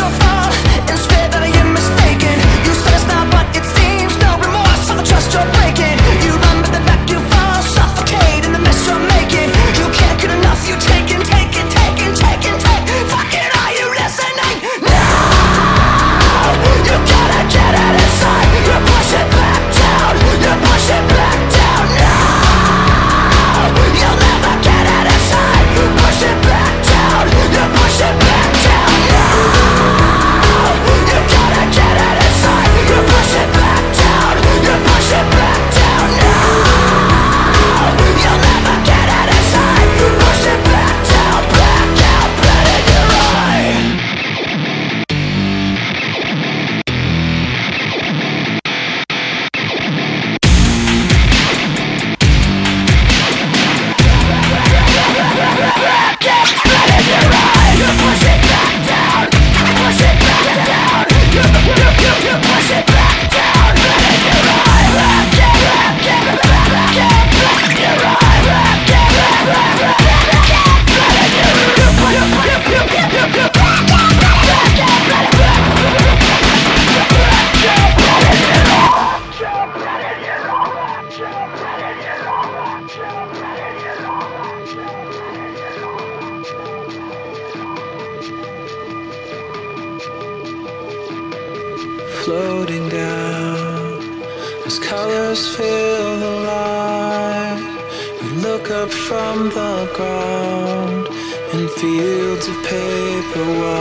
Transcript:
your floating down as colors fill the light. You look up from the ground in fields of paper.